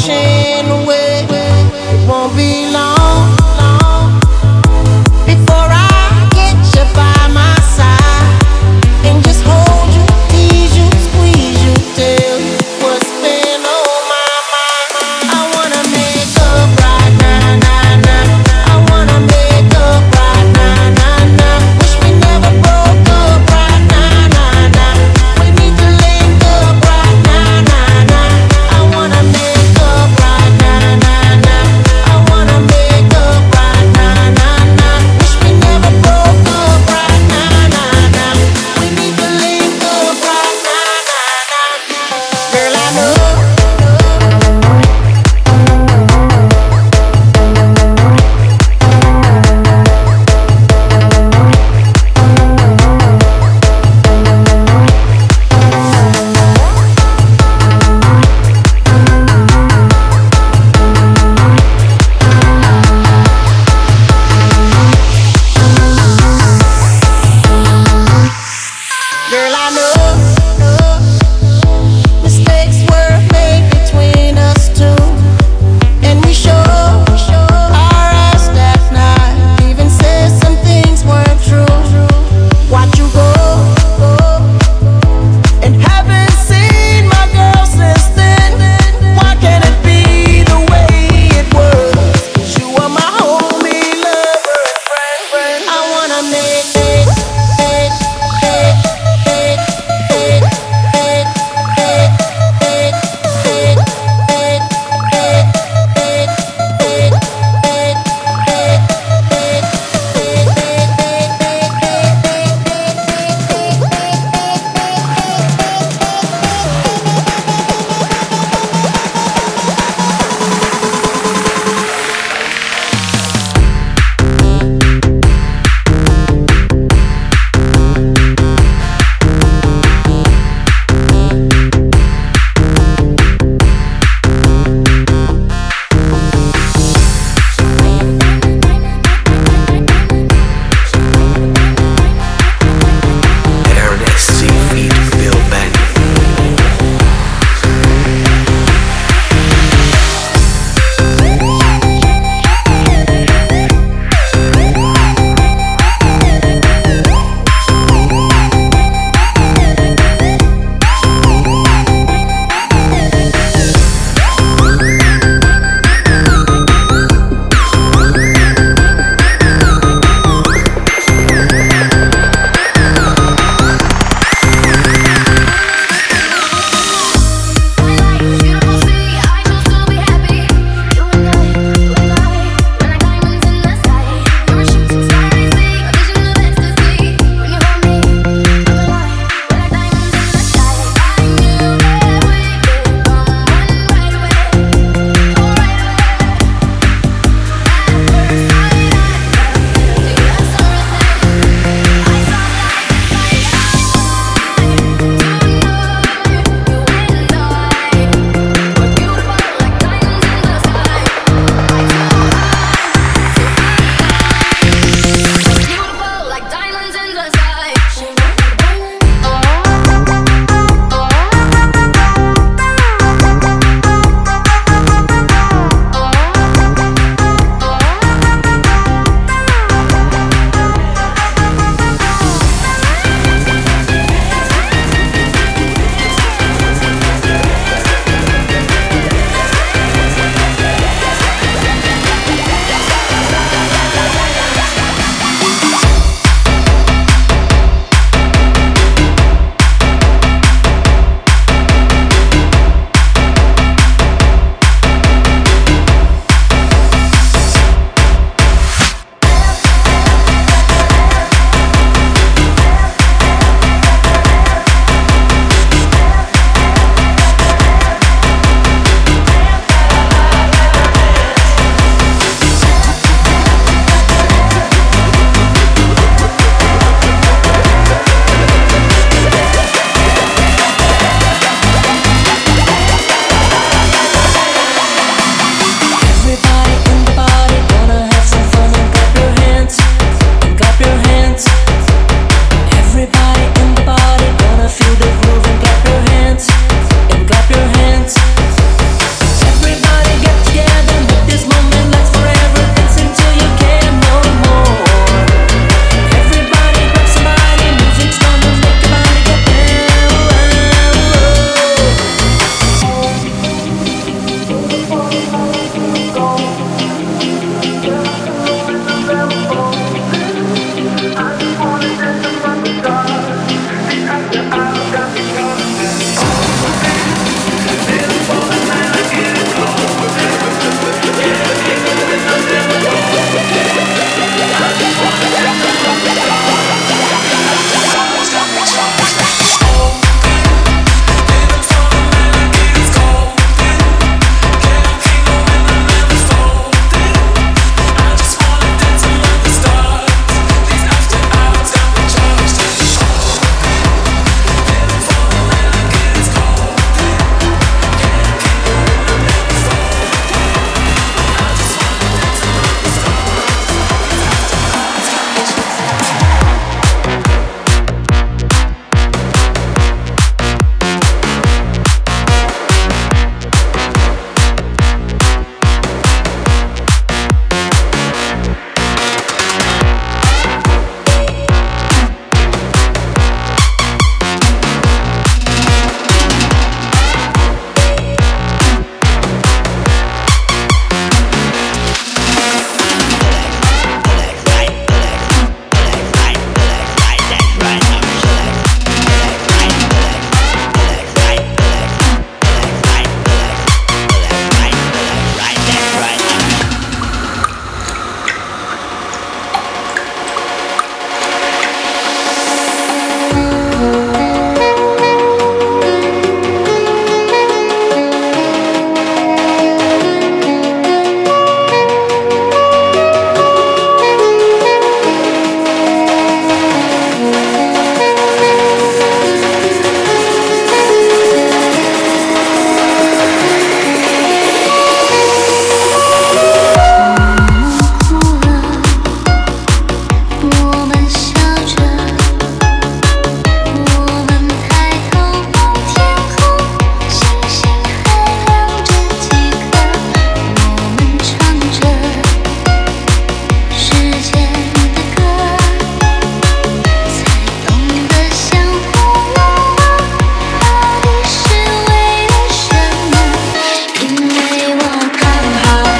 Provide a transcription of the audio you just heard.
Shame.